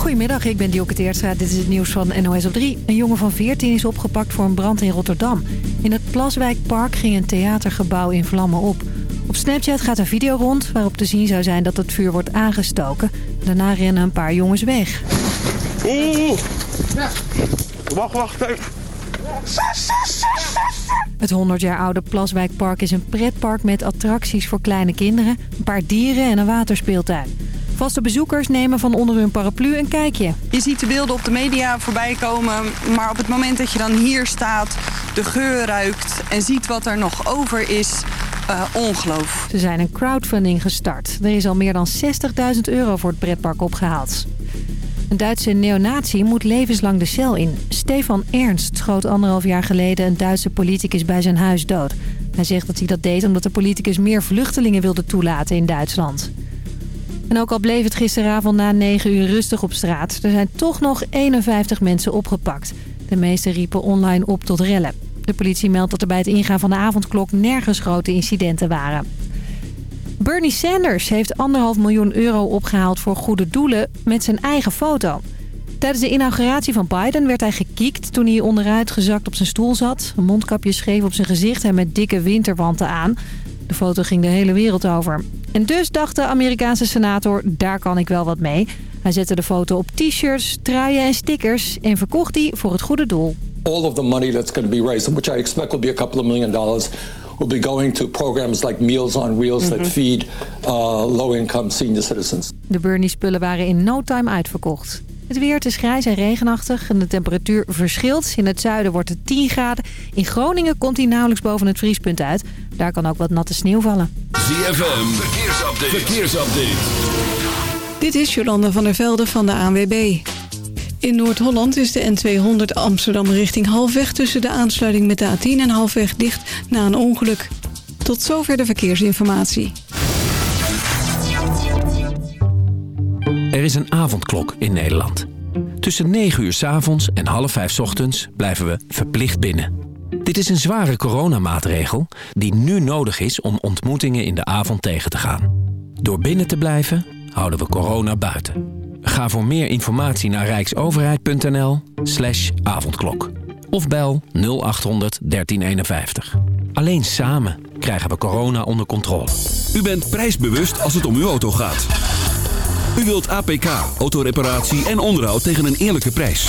Goedemiddag, ik ben Dielke Teertstra. Dit is het nieuws van NOS op 3. Een jongen van 14 is opgepakt voor een brand in Rotterdam. In het Plaswijkpark ging een theatergebouw in vlammen op. Op Snapchat gaat een video rond waarop te zien zou zijn dat het vuur wordt aangestoken. Daarna rennen een paar jongens weg. Oeh. Wacht, wacht. Het 100 jaar oude Plaswijkpark is een pretpark met attracties voor kleine kinderen, een paar dieren en een waterspeeltuin. Vaste bezoekers nemen van onder hun paraplu een kijkje. Je ziet de beelden op de media voorbij komen, maar op het moment dat je dan hier staat, de geur ruikt en ziet wat er nog over is, uh, ongeloof. Ze zijn een crowdfunding gestart. Er is al meer dan 60.000 euro voor het pretpark opgehaald. Een Duitse neonazi moet levenslang de cel in. Stefan Ernst schoot anderhalf jaar geleden een Duitse politicus bij zijn huis dood. Hij zegt dat hij dat deed omdat de politicus meer vluchtelingen wilde toelaten in Duitsland. En ook al bleef het gisteravond na 9 uur rustig op straat... er zijn toch nog 51 mensen opgepakt. De meeste riepen online op tot rellen. De politie meldt dat er bij het ingaan van de avondklok nergens grote incidenten waren. Bernie Sanders heeft anderhalf miljoen euro opgehaald voor goede doelen met zijn eigen foto. Tijdens de inauguratie van Biden werd hij gekiekt toen hij onderuit gezakt op zijn stoel zat. Een mondkapje scheef op zijn gezicht en met dikke winterwanten aan. De foto ging de hele wereld over. En dus dacht de Amerikaanse senator, daar kan ik wel wat mee. Hij zette de foto op t-shirts, truien en stickers en verkocht die voor het goede doel. All of the money that's going to be raised, which I expect will be a couple of million dollars, will be going to programs like Meals on Wheels that feed uh, low-income senior citizens. De Bernie-spullen waren in no time uitverkocht. Het weer, het is grijs en regenachtig en de temperatuur verschilt. In het zuiden wordt het 10 graden. In Groningen komt hij nauwelijks boven het vriespunt uit. Daar kan ook wat natte sneeuw vallen. ZFM, verkeersupdate. verkeersupdate. Dit is Jolanda van der Velde van de ANWB. In Noord-Holland is de N200 Amsterdam richting halfweg... tussen de aansluiting met de A10 en halfweg dicht na een ongeluk. Tot zover de verkeersinformatie. Er is een avondklok in Nederland. Tussen 9 uur s avonds en half 5 s ochtends blijven we verplicht binnen. Dit is een zware coronamaatregel die nu nodig is om ontmoetingen in de avond tegen te gaan. Door binnen te blijven houden we corona buiten. Ga voor meer informatie naar rijksoverheid.nl slash avondklok. Of bel 0800 1351. Alleen samen krijgen we corona onder controle. U bent prijsbewust als het om uw auto gaat. U wilt APK, autoreparatie en onderhoud tegen een eerlijke prijs.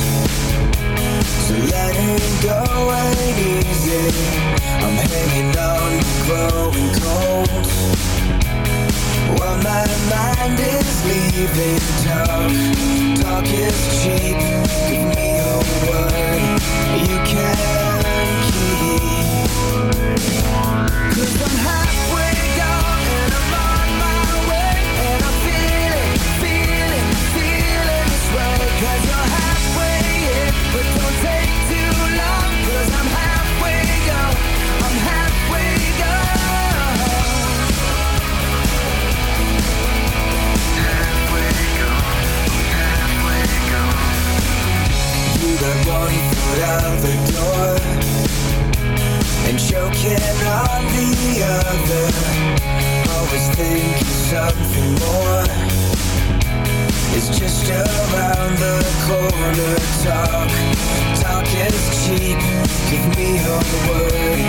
Letting go ain't easy. I'm hanging on, growing cold. While my mind is leaving town. Talk is cheap Give me a word. You can keep. Cause I'm halfway gone And I'm on my way. And I'm feeling, feeling, feeling this way. Cause you're halfway in But don't take the one foot out the door and choking on the other. Always thinking something more is just around the corner. Talk, talk is cheap. Give me your word.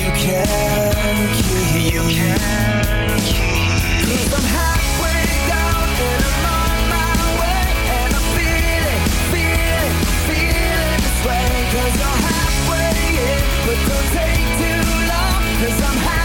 You can keep. You can keep. Cause Cause you're halfway in, but don't take too long, cause I'm halfway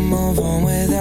move on with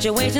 situation.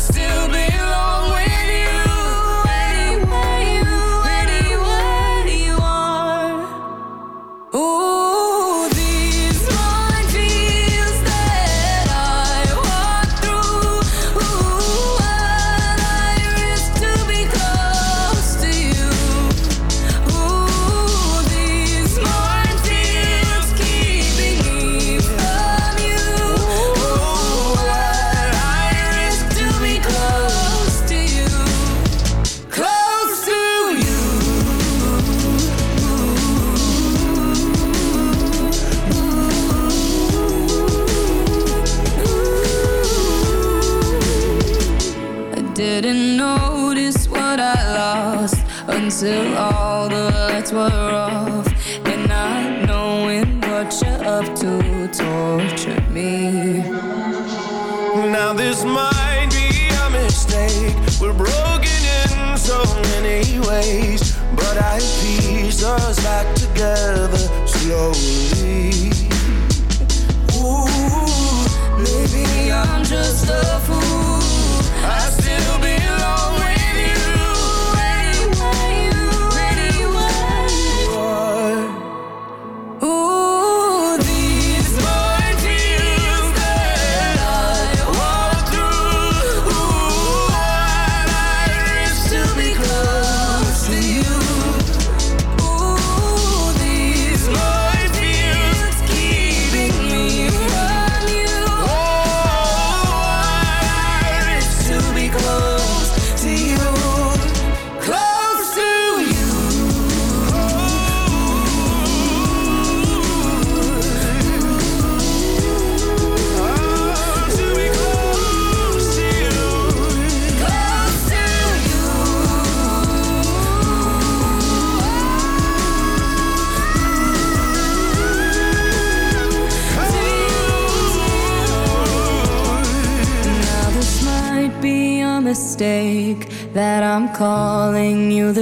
still belong way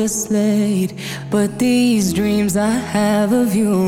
mislaid, but these dreams I have of you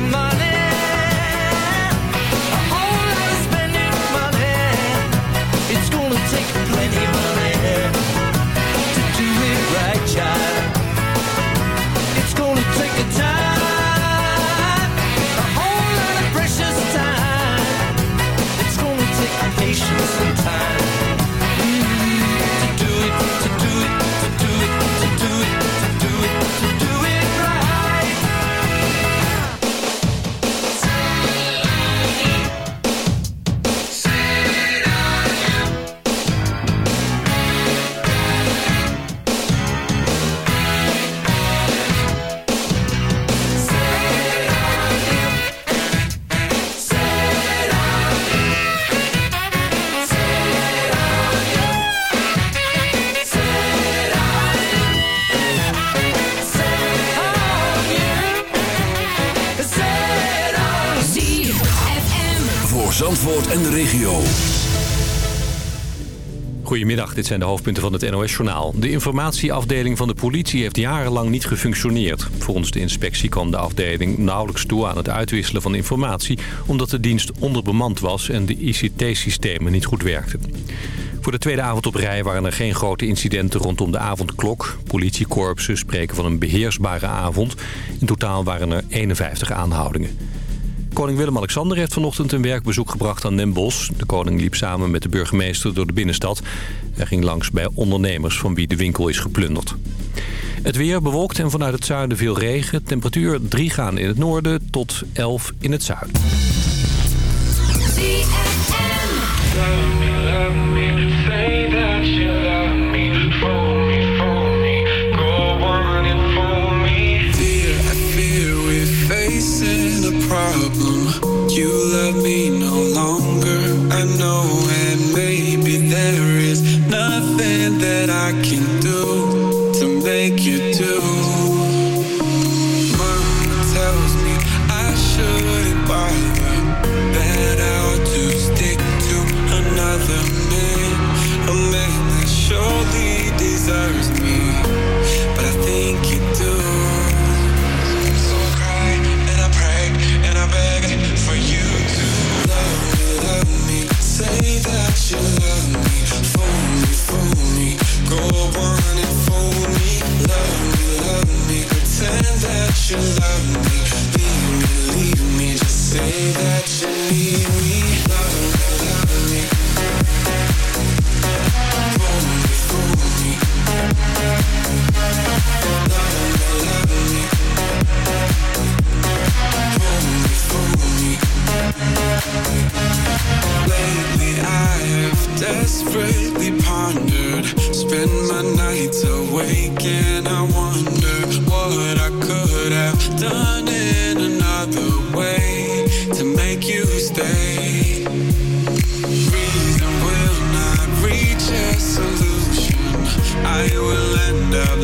of dit zijn de hoofdpunten van het NOS-journaal. De informatieafdeling van de politie heeft jarenlang niet gefunctioneerd. Volgens de inspectie kwam de afdeling nauwelijks toe aan het uitwisselen van informatie... omdat de dienst onderbemand was en de ICT-systemen niet goed werkten. Voor de tweede avond op rij waren er geen grote incidenten rondom de avondklok. Politiekorpsen spreken van een beheersbare avond. In totaal waren er 51 aanhoudingen. Koning Willem-Alexander heeft vanochtend een werkbezoek gebracht aan Den Bosch. De koning liep samen met de burgemeester door de binnenstad. en ging langs bij ondernemers van wie de winkel is geplunderd. Het weer bewolkt en vanuit het zuiden veel regen. Temperatuur 3 graden in het noorden tot 11 in het zuiden.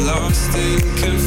lost in confusion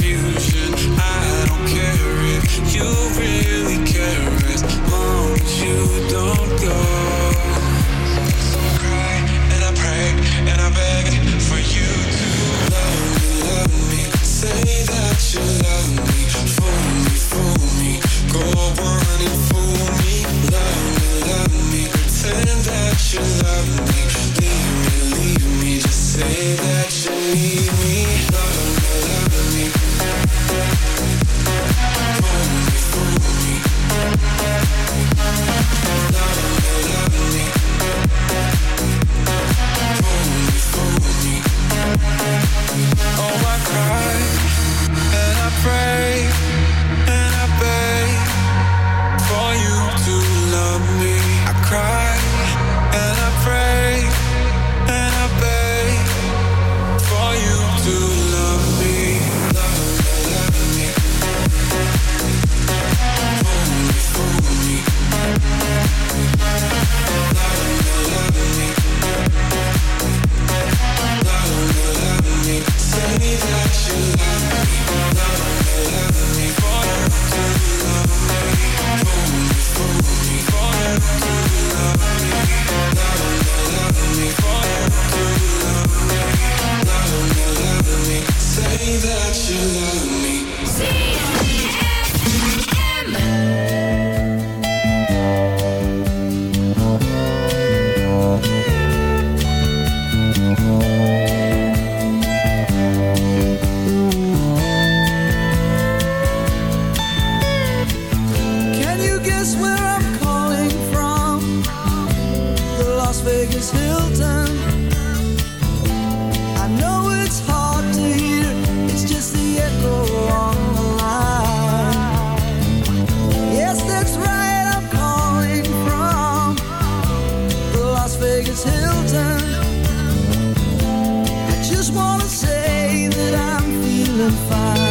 just wanna say that I'm feeling fine.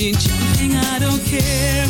Chin chin thing, I don't care.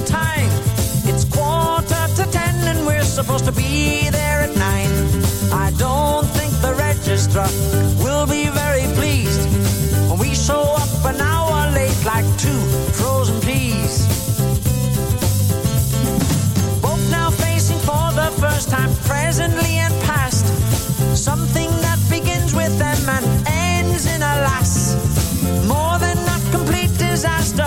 The time? It's quarter to ten and we're supposed to be there at nine. I don't think the registrar will be very pleased when we show up an hour late like two frozen peas. Both now facing for the first time, presently and past. Something that begins with them and ends in a lass. More than a complete disaster,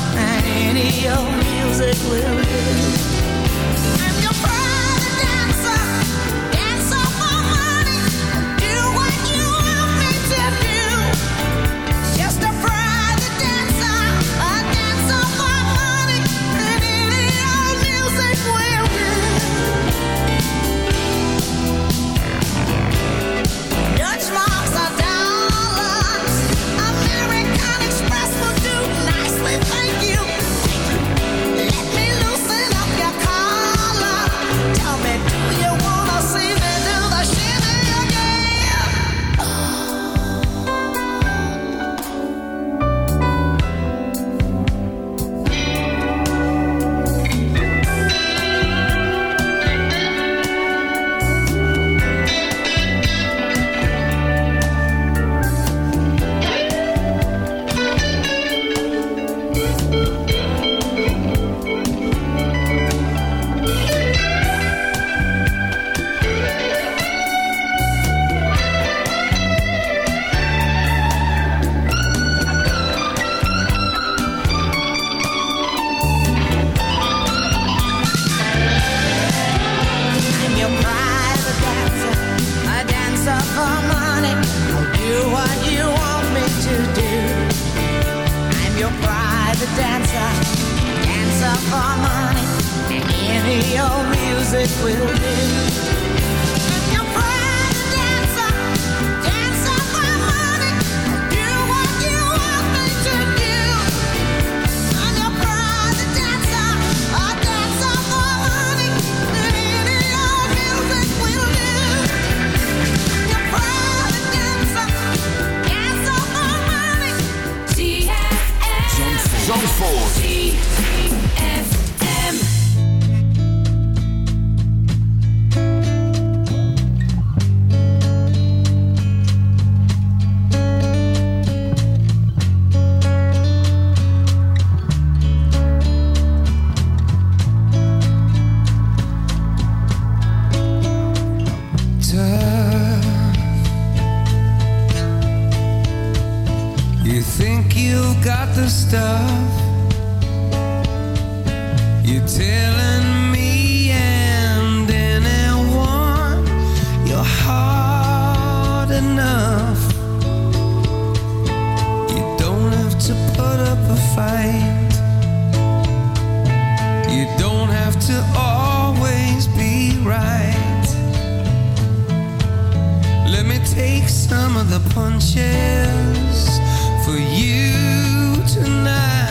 than any old music will do. You don't have to always be right. Let me take some of the punches for you tonight.